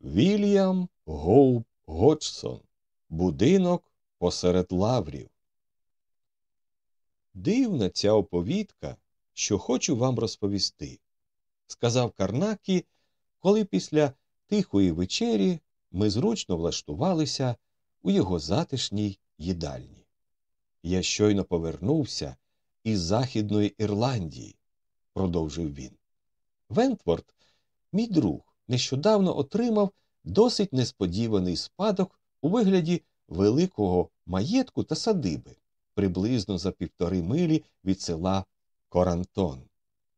Вільям Гоуп Годжсон. Будинок посеред лаврів. Дивна ця оповідка, що хочу вам розповісти, сказав Карнакі, коли після тихої вечері ми зручно влаштувалися у його затишній їдальні. Я щойно повернувся із Західної Ірландії, продовжив він. Вентворд, мій друг, нещодавно отримав досить несподіваний спадок у вигляді великого маєтку та садиби, приблизно за півтори милі від села Корантон.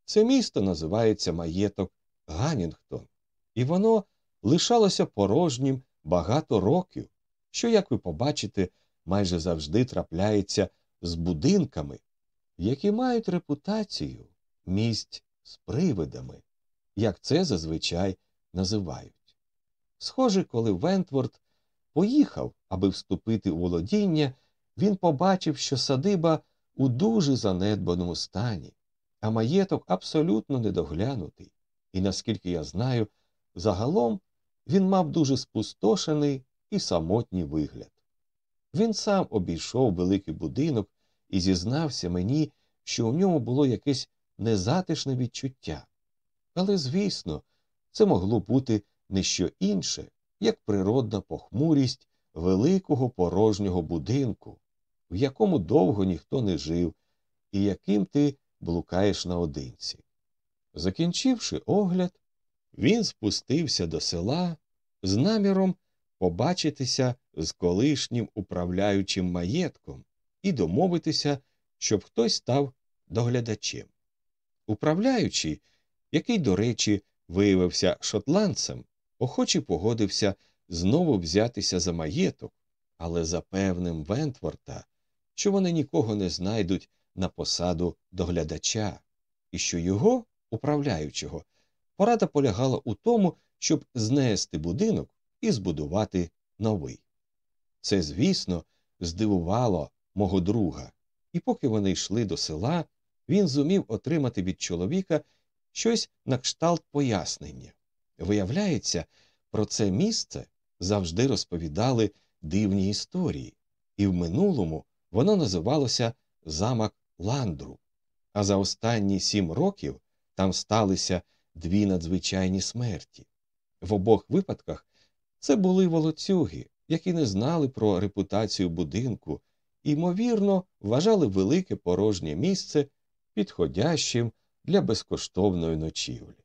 Це місто називається маєток Ганінгтон, і воно лишалося порожнім багато років, що, як ви побачите, майже завжди трапляється з будинками, які мають репутацію місць з привидами, як це зазвичай називають. Схоже, коли Вентворд поїхав, аби вступити у володіння, він побачив, що садиба у дуже занедбаному стані, а маєток абсолютно недоглянутий, і, наскільки я знаю, загалом він мав дуже спустошений і самотній вигляд. Він сам обійшов великий будинок і зізнався мені, що у ньому було якесь незатишне відчуття. Але, звісно, це могло бути не що інше, як природна похмурість великого порожнього будинку, в якому довго ніхто не жив, і яким ти блукаєш наодинці. Закінчивши огляд, він спустився до села з наміром побачитися з колишнім управляючим маєтком і домовитися, щоб хтось став доглядачем. Управляючий, який, до речі, виявився шотландцем, охоче погодився знову взятися за маєток, але запевнив Вентворта, що вони нікого не знайдуть на посаду доглядача, і що його, управляючого, порада полягала у тому, щоб знести будинок і збудувати новий. Це, звісно, здивувало мого друга, і поки вони йшли до села, він зумів отримати від чоловіка щось на кшталт пояснення. Виявляється, про це місце завжди розповідали дивні історії, і в минулому воно називалося замок Ландру. А за останні сім років там сталися дві надзвичайні смерті. В обох випадках це були волоцюги, які не знали про репутацію будинку ймовірно, вважали велике порожнє місце підходящим для безкоштовної ночівлі.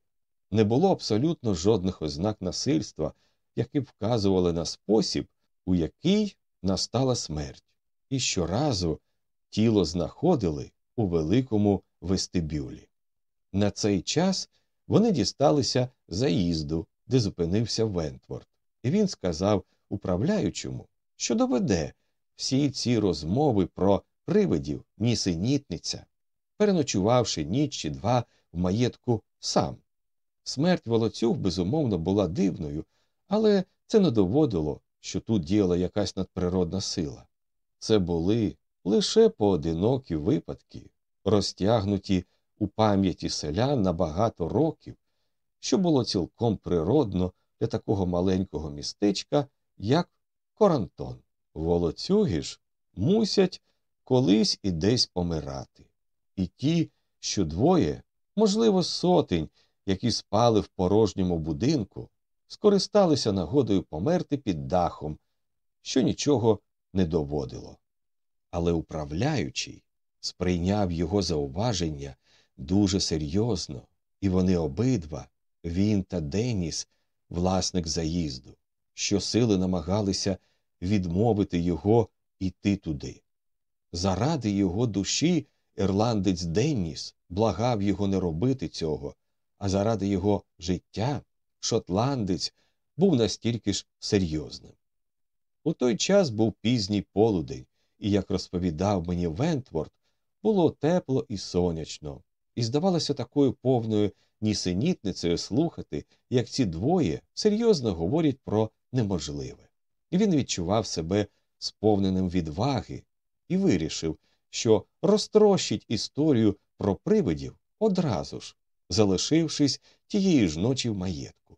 Не було абсолютно жодних ознак насильства, які вказували на спосіб, у який настала смерть, і щоразу тіло знаходили у великому вестибюлі. На цей час вони дісталися заїзду, де зупинився Вентворд, і він сказав управляючому, що доведе всі ці розмови про привидів нісенітниця, переночувавши ніч чи два в маєтку сам. Смерть волоцюг, безумовно, була дивною, але це не доводило, що тут діяла якась надприродна сила. Це були лише поодинокі випадки, розтягнуті у пам'яті селян на багато років, що було цілком природно для такого маленького містечка, як Корантон. Волоцюги ж мусять колись і десь помирати. І ті, що двоє, можливо, сотень, які спали в порожньому будинку, скористалися нагодою померти під дахом, що нічого не доводило. Але управляючий сприйняв його зауваження дуже серйозно, і вони обидва, він та Деніс, власник заїзду, щосили намагалися відмовити його йти туди. Заради його душі ірландець Деніс благав його не робити цього, а заради його життя шотландець був настільки ж серйозним. У той час був пізній полудень, і, як розповідав мені Вентворд, було тепло і сонячно, і здавалося такою повною нісенітницею слухати, як ці двоє серйозно говорять про неможливе. І він відчував себе сповненим відваги і вирішив, що розтрощить історію про привидів одразу ж, залишившись тієї ж ночі в маєтку.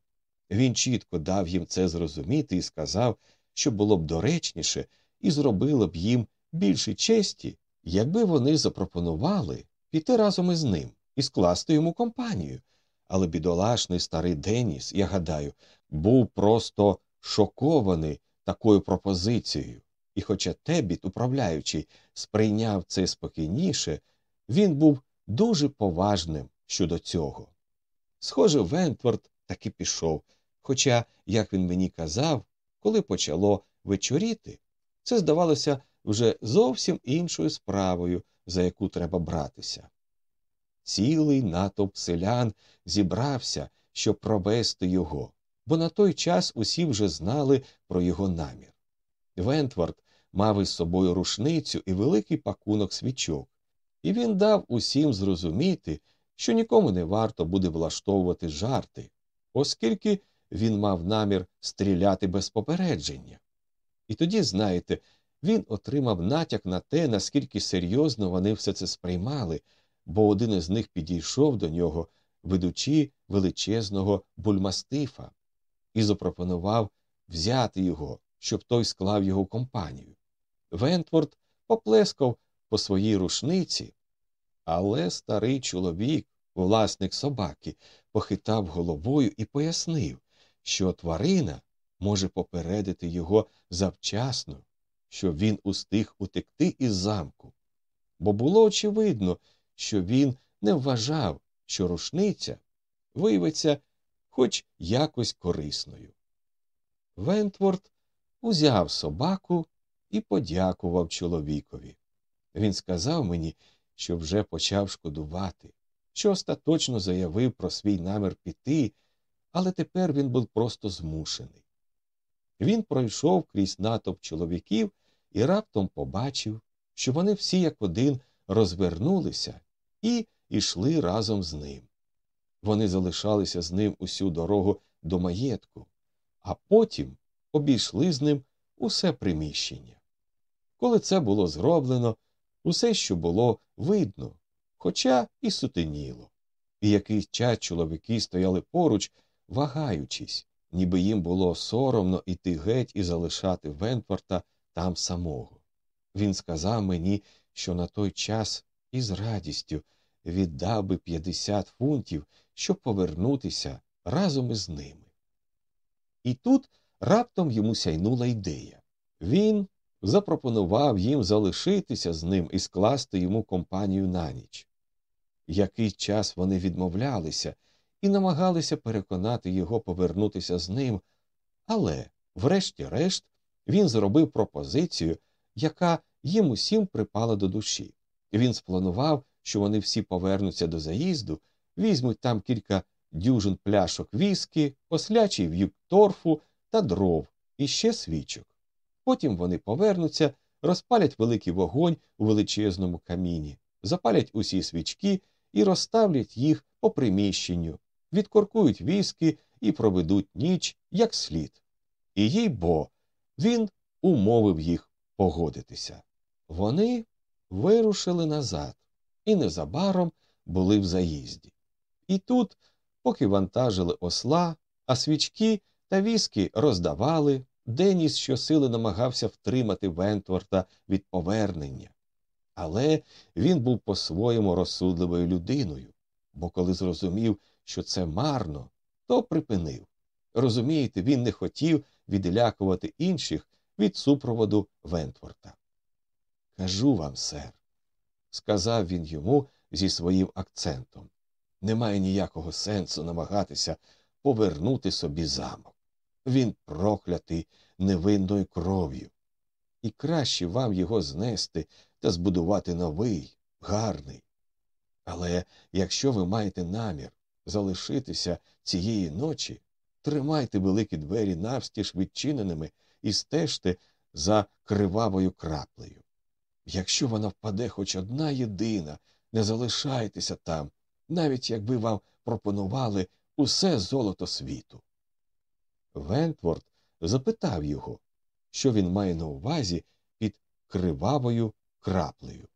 Він чітко дав їм це зрозуміти і сказав, що було б доречніше і зробило б їм більше честі, якби вони запропонували піти разом із ним і скласти йому компанію. Але бідолашний старий Деніс, я гадаю, був просто шокований такою пропозицією, і, хоча Тебіт, управляючий, сприйняв це спокійніше, він був дуже поважним щодо цього. Схоже, Вентворд таки пішов, хоча, як він мені казав, коли почало вечоріти, це здавалося вже зовсім іншою справою, за яку треба братися. Цілий натовп селян зібрався, щоб провести його, бо на той час усі вже знали про його намір. Вентворд мав із собою рушницю і великий пакунок свічок, і він дав усім зрозуміти, що нікому не варто буде влаштовувати жарти, оскільки він мав намір стріляти без попередження. І тоді, знаєте, він отримав натяк на те, наскільки серйозно вони все це сприймали, бо один із них підійшов до нього, ведучи величезного бульмастифа, і запропонував взяти його, щоб той склав його компанію. Вентворд поплескав по своїй рушниці, але старий чоловік, власник собаки, похитав головою і пояснив, що тварина може попередити його завчасно, що він устиг утекти із замку, бо було очевидно, що він не вважав, що рушниця виявиться хоч якось корисною. Вентворд узяв собаку і подякував чоловікові. Він сказав мені, що вже почав шкодувати, що остаточно заявив про свій намір піти, але тепер він був просто змушений. Він пройшов крізь натовп чоловіків і раптом побачив, що вони всі як один розвернулися і йшли разом з ним. Вони залишалися з ним усю дорогу до маєтку, а потім обійшли з ним усе приміщення. Коли це було зроблено, усе, що було видно, хоча і сутеніло, і якийсь час чоловіки стояли поруч, вагаючись, ніби їм було соромно іти геть і залишати Вентворта там самого. Він сказав мені, що на той час із радістю віддав би 50 фунтів, щоб повернутися разом із ними. І тут раптом йому сяйнула ідея. Він запропонував їм залишитися з ним і скласти йому компанію на ніч. Який час вони відмовлялися і намагалися переконати його повернутися з ним, але, врешті-решт, він зробив пропозицію, яка їм усім припала до душі. Він спланував, що вони всі повернуться до заїзду, візьмуть там кілька дюжин пляшок віскі, ослячий в'юк торфу та дров і ще свічок. Потім вони повернуться, розпалять великий вогонь у величезному каміні, запалять усі свічки і розставлять їх по приміщенню, відкоркують віскі і проведуть ніч як слід. І їй бо він умовив їх погодитися. Вони вирушили назад і незабаром були в заїзді. І тут, поки вантажили осла, а свічки та віскі роздавали, Деніс щосили намагався втримати Вентворта від повернення. Але він був по-своєму розсудливою людиною, бо коли зрозумів, що це марно, то припинив. Розумієте, він не хотів відлякувати інших від супроводу Вентворта. Кажу вам, сер, сказав він йому зі своїм акцентом. Немає ніякого сенсу намагатися повернути собі замок. Він проклятий невинною кров'ю. І краще вам його знести та збудувати новий, гарний. Але якщо ви маєте намір залишитися цієї ночі, тримайте великі двері навстіж відчиненими і стежте за кривавою краплею. Якщо вона впаде хоч одна єдина, не залишайтеся там, навіть якби вам пропонували усе золото світу. Вентворд запитав його, що він має на увазі під кривавою краплею.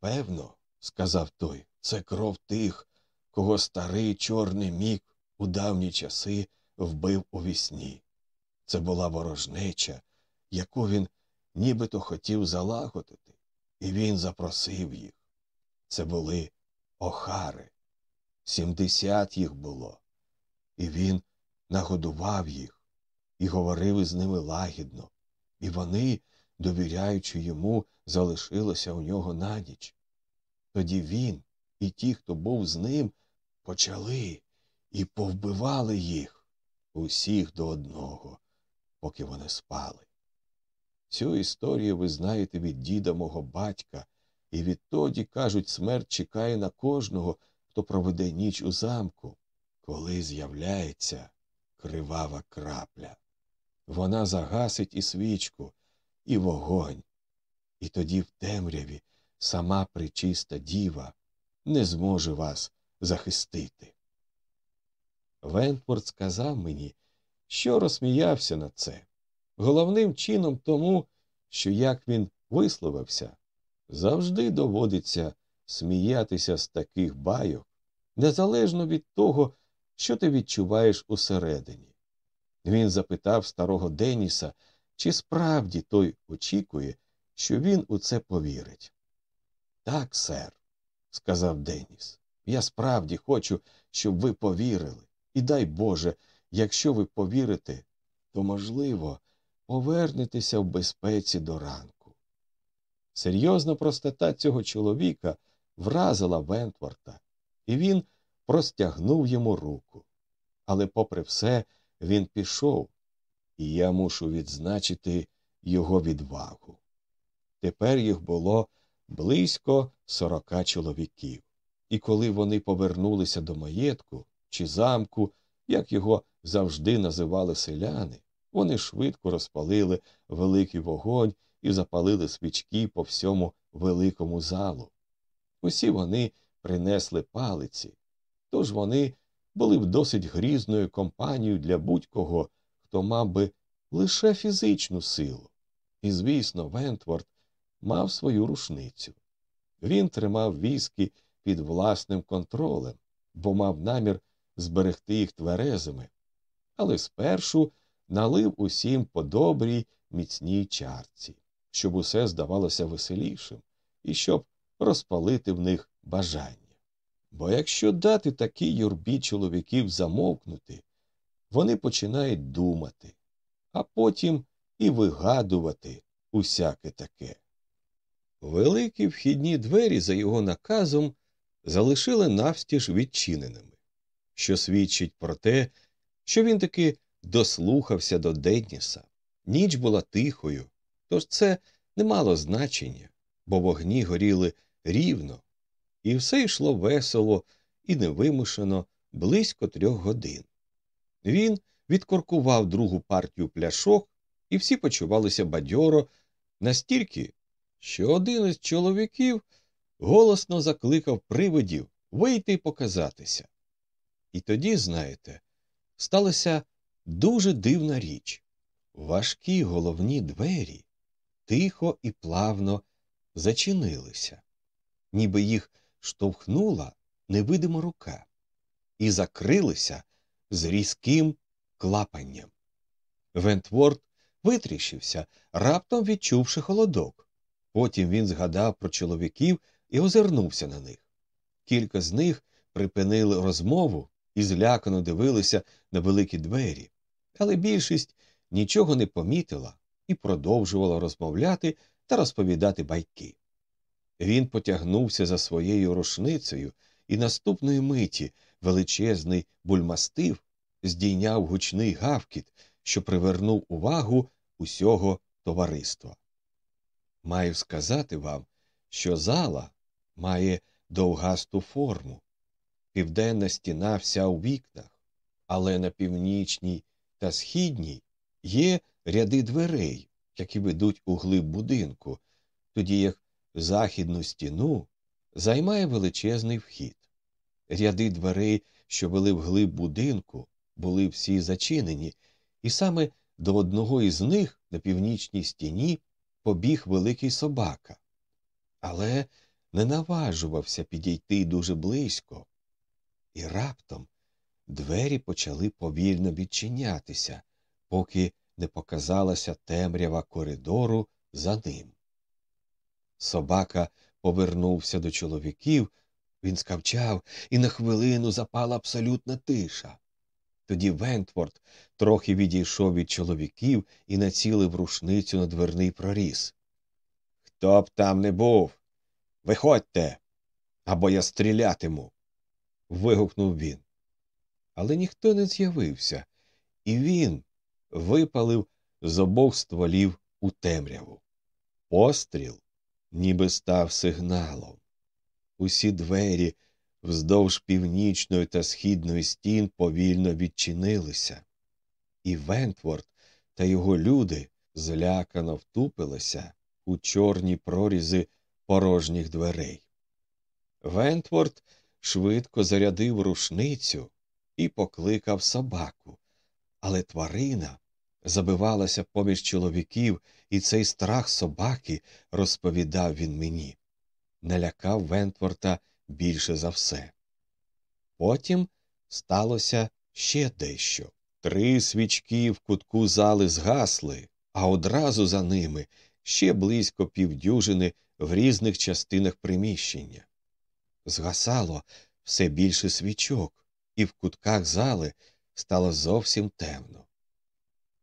Певно, сказав той, це кров тих, кого старий чорний мік у давні часи вбив у вісні. Це була ворожнеча, яку він нібито хотів залагодити, і він запросив їх. Це були охари. Сімдесят їх було, і він нагодував їх і говорив із ними лагідно, і вони, довіряючи йому, залишилися у нього на ніч. Тоді він і ті, хто був з ним, почали і повбивали їх усіх до одного, поки вони спали. Цю історію ви знаєте від діда мого батька, і відтоді, кажуть, смерть чекає на кожного, хто проведе ніч у замку, коли з'являється кривава крапля. Вона загасить і свічку, і вогонь, і тоді в темряві сама причиста діва не зможе вас захистити. Вентворд сказав мені, що розсміявся на це, головним чином тому, що як він висловився, завжди доводиться сміятися з таких байок, незалежно від того, що ти відчуваєш усередині. Він запитав старого Деніса, чи справді той очікує, що він у це повірить. Так, сер, сказав Деніс, я справді хочу, щоб ви повірили. І дай Боже, якщо ви повірите, то, можливо, повернетеся в безпеці до ранку. Серйозна простота цього чоловіка вразила Вентворта, і він простягнув йому руку. Але, попри все, він пішов, і я мушу відзначити його відвагу. Тепер їх було близько сорока чоловіків, і коли вони повернулися до маєтку чи замку, як його завжди називали селяни, вони швидко розпалили великий вогонь і запалили свічки по всьому великому залу. Усі вони принесли палиці, тож вони були б досить грізною компанією для будь-кого, хто мав би лише фізичну силу. І, звісно, Вентворд мав свою рушницю. Він тримав віскі під власним контролем, бо мав намір зберегти їх тверезими, але спершу налив усім по добрій міцній чарці, щоб усе здавалося веселішим і щоб розпалити в них бажання. Бо якщо дати такій юрбі чоловіків замовкнути, вони починають думати, а потім і вигадувати усяке таке. Великі вхідні двері за його наказом залишили навстіж відчиненими, що свідчить про те, що він таки дослухався до Денніса. Ніч була тихою, тож це не мало значення, бо вогні горіли рівно, і все йшло весело і невимушено близько трьох годин. Він відкоркував другу партію пляшок, і всі почувалися бадьоро настільки, що один із чоловіків голосно закликав привидів вийти й показатися. І тоді, знаєте, сталася дуже дивна річ. Важкі головні двері тихо і плавно зачинилися, ніби їх штовхнула невидима рука, і закрилися з різким клапанням. Вентворд витріщився, раптом відчувши холодок. Потім він згадав про чоловіків і озирнувся на них. Кілька з них припинили розмову і злякано дивилися на великі двері, але більшість нічого не помітила і продовжувала розмовляти та розповідати байки. Він потягнувся за своєю рушницею, і наступної миті величезний бульмастив здійняв гучний гавкіт, що привернув увагу усього товариства. Маю сказати вам, що зала має довгасту форму, південна стіна вся у вікнах, але на північній та східній є ряди дверей, які ведуть у глиб будинку, тоді як західну стіну займає величезний вхід. Ряди дверей, що вели в глиб будинку, були всі зачинені, і саме до одного із них на північній стіні побіг великий собака, але не наважувався підійти дуже близько. І раптом двері почали повільно відчинятися, поки не показалася темрява коридору за ним. Собака повернувся до чоловіків, він скавчав, і на хвилину запала абсолютна тиша. Тоді Вентворд трохи відійшов від чоловіків і націлив рушницю на дверний проріз. Хто б там не був, виходьте, або я стрілятиму. вигукнув він. Але ніхто не з'явився, і він випалив з обох стволів у темряву. Постріл ніби став сигналом. Усі двері вздовж північної та східної стін повільно відчинилися, і Вентворд та його люди злякано втупилися у чорні прорізи порожніх дверей. Вентворд швидко зарядив рушницю і покликав собаку, але тварина забивалася поміж чоловіків, і цей страх собаки, розповідав він мені, налякав Вентворта більше за все. Потім сталося ще дещо. Три свічки в кутку зали згасли, а одразу за ними ще близько півдюжини в різних частинах приміщення. Згасало все більше свічок, і в кутках зали стало зовсім темно.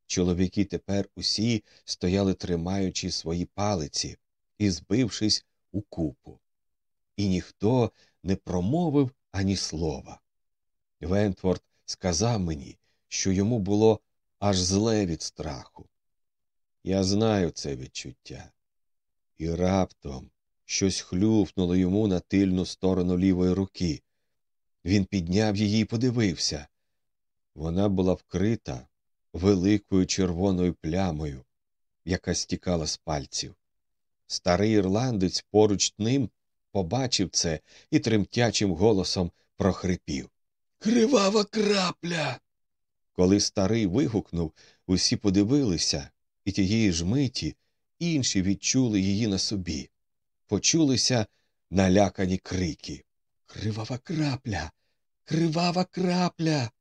Чоловіки тепер усі стояли, тримаючи свої палиці і збившись у купу. І ніхто не промовив ані слова. Вентворд сказав мені, що йому було аж зле від страху. Я знаю це відчуття. І раптом щось хлюфнуло йому на тильну сторону лівої руки. Він підняв її і подивився. Вона була вкрита великою червоною плямою, яка стікала з пальців. Старий ірландець поруч ним побачив це і тремтячим голосом прохрипів. Кривава крапля. Коли старий вигукнув, усі подивилися, і тієї ж миті інші відчули її на собі. Почулися налякані крики. Кривава крапля, кривава крапля.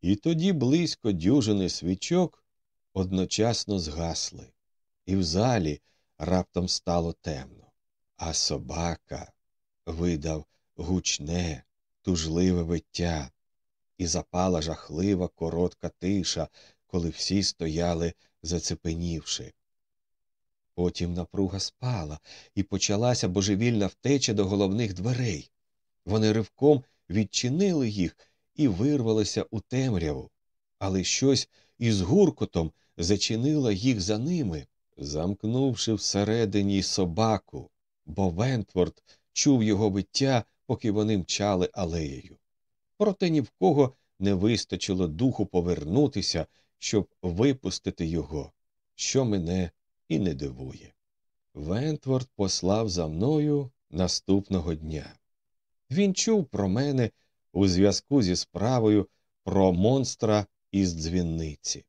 І тоді близько дюжини свічок одночасно згасли, і в залі раптом стало темно, а собака видав гучне, тужливе виття, і запала жахлива коротка тиша, коли всі стояли, зацепенівши. Потім напруга спала, і почалася божевільна втеча до головних дверей. Вони ривком відчинили їх і вирвалися у темряву, але щось із гуркотом зачинило їх за ними, замкнувши всередині собаку, бо Вентворд чув його виття, поки вони мчали алеєю. Проте ні в кого не вистачило духу повернутися, щоб випустити його, що мене і не дивує. Вентворд послав за мною наступного дня. Він чув про мене у зв'язку зі справою про монстра із дзвінниці.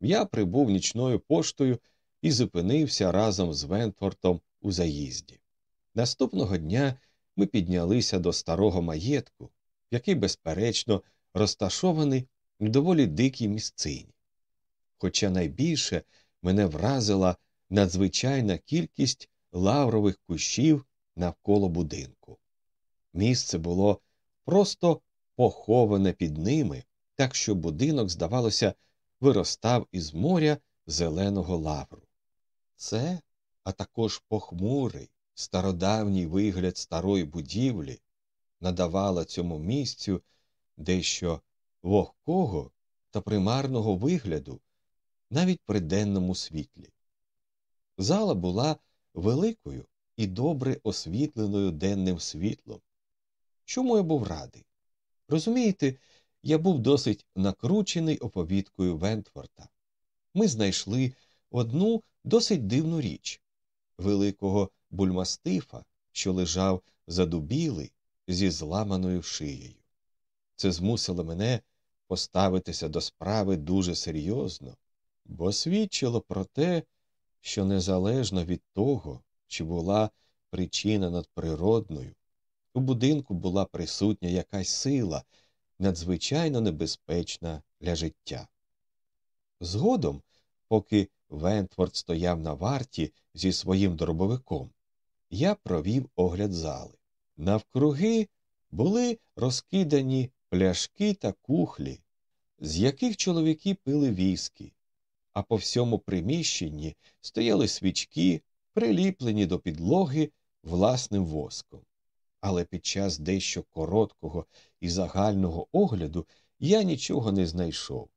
Я прибув нічною поштою і зупинився разом з Вентвортом у заїзді. Наступного дня ми піднялися до старого маєтку, який, безперечно, розташований в доволі дикій місцині. Хоча найбільше мене вразила надзвичайна кількість лаврових кущів навколо будинку. Місце було просто поховане під ними, так що будинок, здавалося, виростав із моря зеленого лавру. Це, а також похмурий, стародавній вигляд старої будівлі надавала цьому місцю дещо вогкого та примарного вигляду навіть при денному світлі. Зала була великою і добре освітленою денним світлом, Чому я був радий? Розумієте, я був досить накручений оповідкою Вентворта. Ми знайшли одну досить дивну річ великого бульмастифа, що лежав задубілий зі зламаною шиєю. Це змусило мене поставитися до справи дуже серйозно, бо свідчило про те, що незалежно від того, чи була причина надприродною, у будинку була присутня якась сила, надзвичайно небезпечна для життя. Згодом, поки Вентворд стояв на варті зі своїм дробовиком, я провів огляд зали. Навкруги були розкидані пляшки та кухлі, з яких чоловіки пили віскі, а по всьому приміщенні стояли свічки, приліплені до підлоги власним воском. Але під час дещо короткого і загального огляду я нічого не знайшов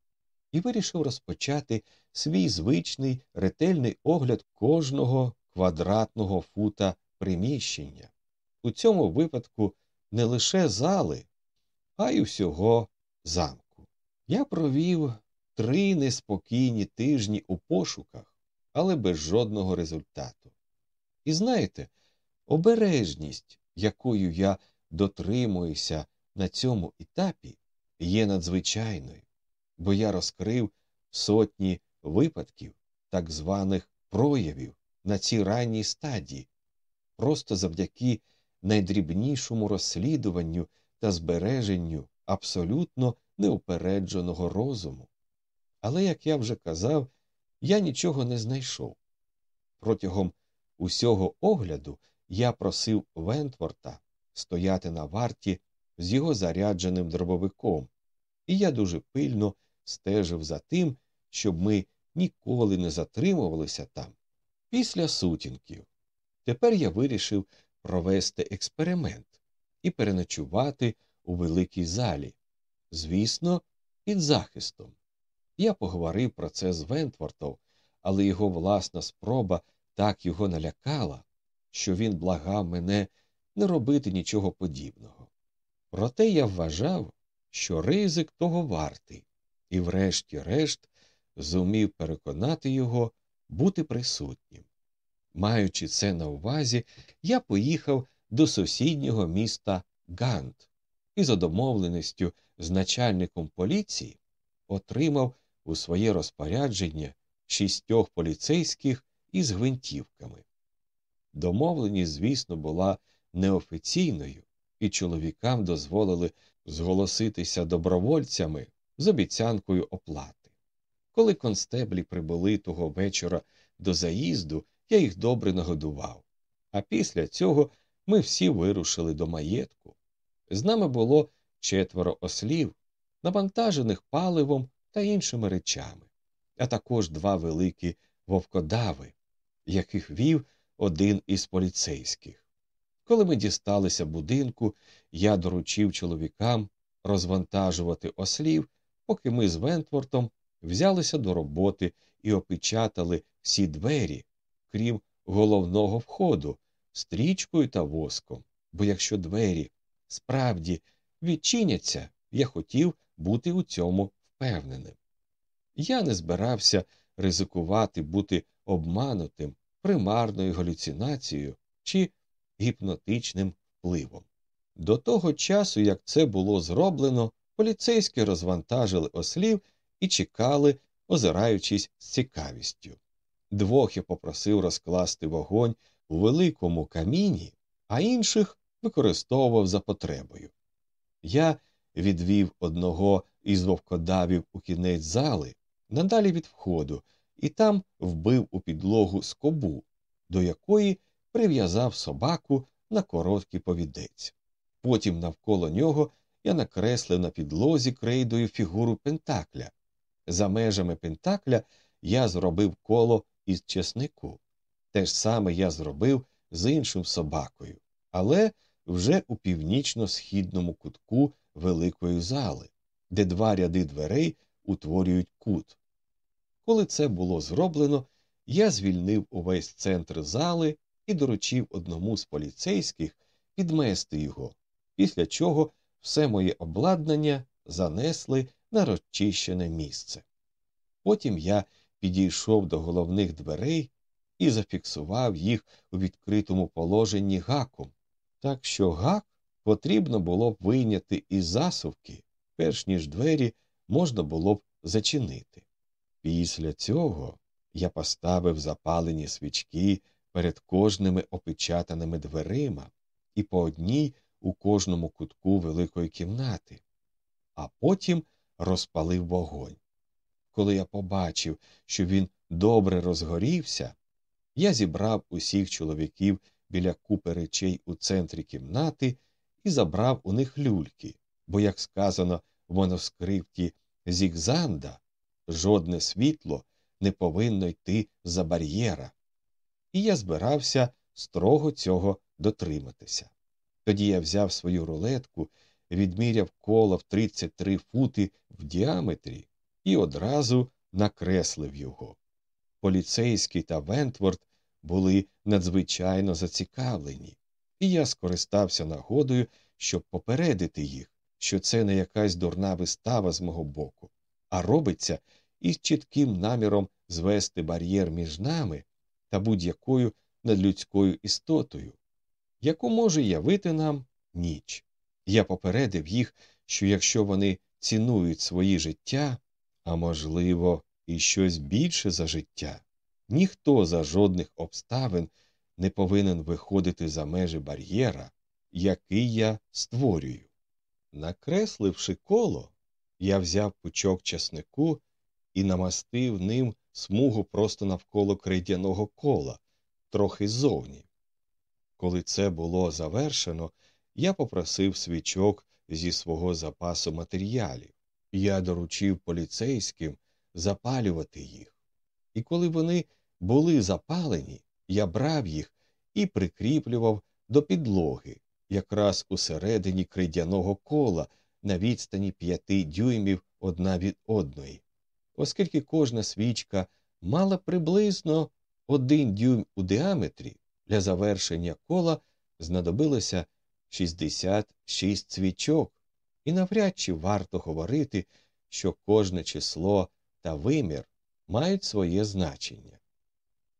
і вирішив розпочати свій звичний ретельний огляд кожного квадратного фута приміщення. У цьому випадку не лише зали, а й усього замку. Я провів три неспокійні тижні у пошуках, але без жодного результату. І знаєте, обережність, якою я дотримуюся на цьому етапі, є надзвичайною, бо я розкрив сотні випадків так званих проявів на цій ранній стадії, просто завдяки найдрібнішому розслідуванню та збереженню абсолютно неупередженого розуму. Але, як я вже казав, я нічого не знайшов. Протягом усього огляду я просив Вентворта стояти на варті з його зарядженим дробовиком, і я дуже пильно стежив за тим, щоб ми ніколи не затримувалися там після сутінків. Тепер я вирішив провести експеримент і переночувати у великій залі, звісно, під захистом. Я поговорив про це з Вентвортом, але його власна спроба так його налякала, що він благав мене не робити нічого подібного. Проте я вважав, що ризик того вартий, і, врешті-решт, зумів переконати його бути присутнім. Маючи це на увазі, я поїхав до сусіднього міста Гант і за домовленістю з начальником поліції отримав у своє розпорядження шістьох поліцейських із гвинтівками. Домовленість, звісно, була неофіційною, і чоловікам дозволили зголоситися добровольцями з обіцянкою оплати. Коли констеблі прибули того вечора до заїзду, я їх добре нагодував. А після цього ми всі вирушили до маєтку. З нами було четверо ослів, навантажених паливом та іншими речами, а також два великі вовкодави, яких вів один із поліцейських. Коли ми дісталися будинку, я доручив чоловікам розвантажувати ослів, поки ми з Вентвортом взялися до роботи і опечатали всі двері, крім головного входу, стрічкою та воском. Бо якщо двері справді відчиняться, я хотів бути у цьому впевненим. Я не збирався ризикувати бути обманутим примарною галюцинацією чи гіпнотичним впливом. До того часу, як це було зроблено, поліцейські розвантажили ослів і чекали, озираючись з цікавістю. Двох я попросив розкласти вогонь у великому каміні, а інших використовував за потребою. Я відвів одного із вовкодавів у кінець зали, надалі від входу, і там вбив у підлогу скобу, до якої прив'язав собаку на короткий повідець. Потім навколо нього я накреслив на підлозі крейдою фігуру Пентакля. За межами Пентакля я зробив коло із чеснику. Те ж саме я зробив з іншим собакою, але вже у північно-східному кутку великої зали, де два ряди дверей утворюють кут. Коли це було зроблено, я звільнив увесь центр зали і доручив одному з поліцейських підмести його, після чого все моє обладнання занесли на розчищене місце. Потім я підійшов до головних дверей і зафіксував їх у відкритому положенні гаком, так що гак потрібно було б вийняти із засувки, перш ніж двері можна було б зачинити. Після цього я поставив запалені свічки перед кожними опечатаними дверима і по одній у кожному кутку великої кімнати, а потім розпалив вогонь. Коли я побачив, що він добре розгорівся, я зібрав усіх чоловіків біля купи речей у центрі кімнати і забрав у них люльки, бо, як сказано в моноскрипті Зігзанда, жодне світло не повинно йти за бар'єра. І я збирався строго цього дотриматися. Тоді я взяв свою рулетку, відміряв коло в 33 фути в діаметрі і одразу накреслив його. Поліцейський та Вентворд були надзвичайно зацікавлені, і я скористався нагодою, щоб попередити їх, що це не якась дурна вистава з мого боку, а робиться із чітким наміром звести бар'єр між нами та будь-якою надлюдською істотою, яку може явити нам ніч. Я попередив їх, що якщо вони цінують свої життя, а можливо, і щось більше за життя, ніхто за жодних обставин не повинен виходити за межі бар'єра, який я створюю. Накресливши коло, я взяв пучок часнику і намастив ним смугу просто навколо крейдяного кола, трохи ззовні. Коли це було завершено, я попросив свічок зі свого запасу матеріалів. Я доручив поліцейським запалювати їх. І коли вони були запалені, я брав їх і прикріплював до підлоги, якраз усередині кридяного кола на відстані п'яти дюймів одна від одної, оскільки кожна свічка мала приблизно один дюйм у діаметрі, для завершення кола знадобилося 66 свічок, і навряд чи варто говорити, що кожне число та вимір мають своє значення.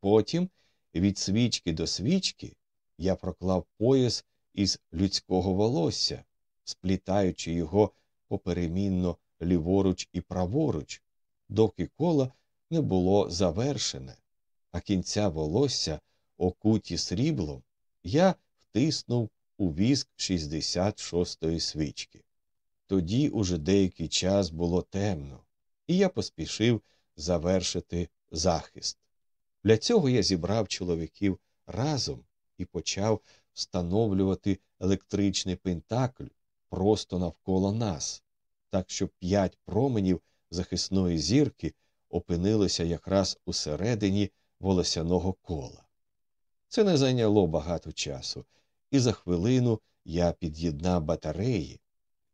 Потім від свічки до свічки я проклав пояс із людського волосся, сплітаючи його поперемінно ліворуч і праворуч, доки коло не було завершене, а кінця волосся, окуті сріблом, я втиснув у віск 66-ї свічки. Тоді уже деякий час було темно, і я поспішив завершити захист. Для цього я зібрав чоловіків разом і почав встановлювати електричний пентакль просто навколо нас, так щоб п'ять променів захисної зірки опинилися якраз усередині волосяного кола. Це не зайняло багато часу, і за хвилину я під'єднав батареї,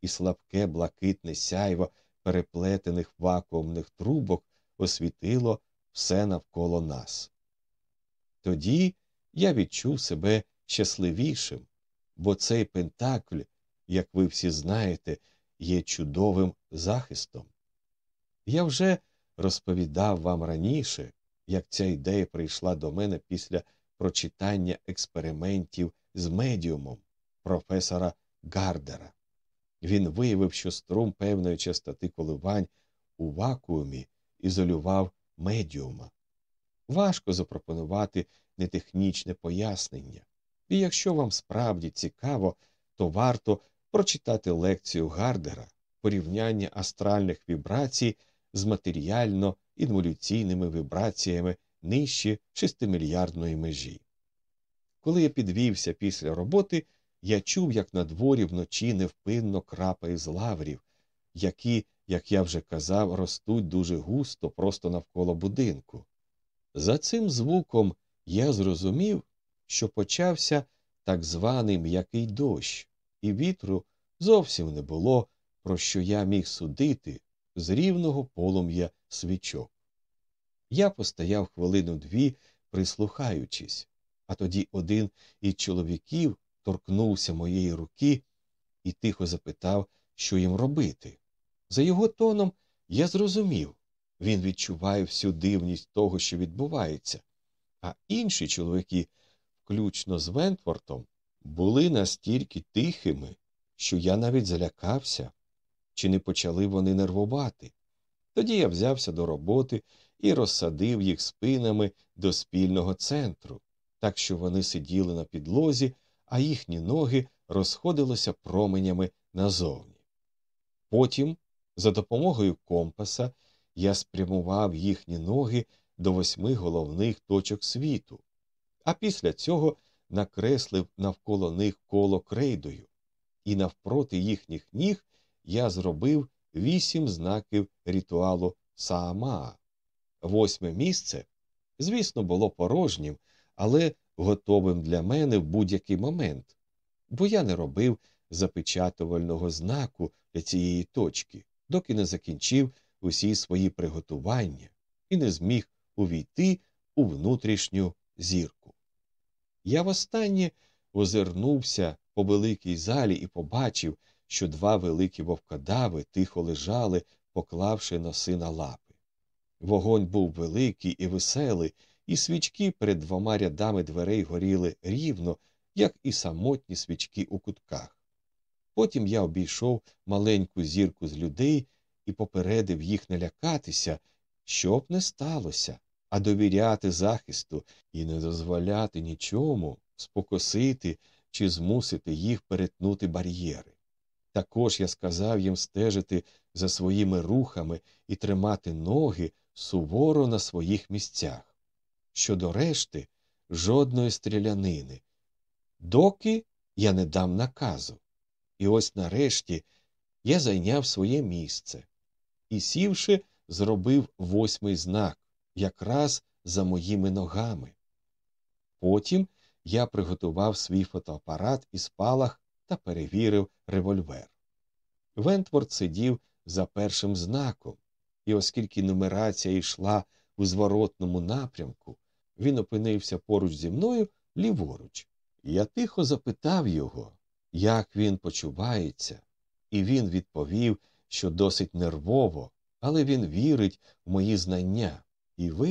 і слабке блакитне сяйво переплетених вакуумних трубок освітило все навколо нас. Тоді я відчув себе щасливішим, бо цей пентакль, як ви всі знаєте, є чудовим захистом. Я вже розповідав вам раніше, як ця ідея прийшла до мене після прочитання експериментів з медіумом професора Гардера. Він виявив, що струм певної частоти коливань у вакуумі ізолював медіума. Важко запропонувати нетехнічне пояснення, і якщо вам справді цікаво, то варто прочитати лекцію Гардера порівняння астральних вібрацій з матеріально інволюційними вібраціями нижче шестимільярдної межі. Коли я підвівся після роботи, я чув, як на дворі вночі невпинно крапає з лаврів, які, як я вже казав, ростуть дуже густо просто навколо будинку. За цим звуком я зрозумів, що почався так званий м'який дощ, і вітру зовсім не було, про що я міг судити з рівного полум'я свічок. Я постояв хвилину дві, прислухаючись, а тоді один із чоловіків торкнувся моєї руки і тихо запитав, що їм робити. За його тоном я зрозумів він відчуває всю дивність того, що відбувається, а інші чоловіки, включно з Вентвортом, були настільки тихими, що я навіть залякався, чи не почали вони нервувати. Тоді я взявся до роботи і розсадив їх спинами до спільного центру, так що вони сиділи на підлозі, а їхні ноги розходилися променями назовні. Потім, за допомогою компаса, я спрямував їхні ноги до восьми головних точок світу, а після цього накреслив навколо них коло крейдою, і навпроти їхніх ніг я зробив вісім знаків ритуалу Саамаа. Восьме місце, звісно, було порожнім, але готовим для мене в будь-який момент, бо я не робив запечатувального знаку для цієї точки, доки не закінчив усі свої приготування і не зміг увійти у внутрішню зірку. Я востаннє озирнувся по великій залі і побачив, що два великі вовкодави тихо лежали, поклавши носи на лапи. Вогонь був великий і веселий, і свічки перед двома рядами дверей горіли рівно, як і самотні свічки у кутках. Потім я обійшов маленьку зірку з людей і попередив їх не лякатися, що б не сталося, а довіряти захисту і не дозволяти нічому спокосити чи змусити їх перетнути бар'єри. Також я сказав їм стежити за своїми рухами і тримати ноги суворо на своїх місцях. Щодо решти, жодної стрілянини, доки я не дам наказу. І ось нарешті я зайняв своє місце і, сівши, зробив восьмий знак якраз за моїми ногами. Потім я приготував свій фотоапарат і спалах та перевірив револьвер. Вентворд сидів за першим знаком, і оскільки нумерація йшла у зворотному напрямку, він опинився поруч зі мною ліворуч. Я тихо запитав його, як він почувається, і він відповів, що досить нервово, але він вірить в мої знання і ви.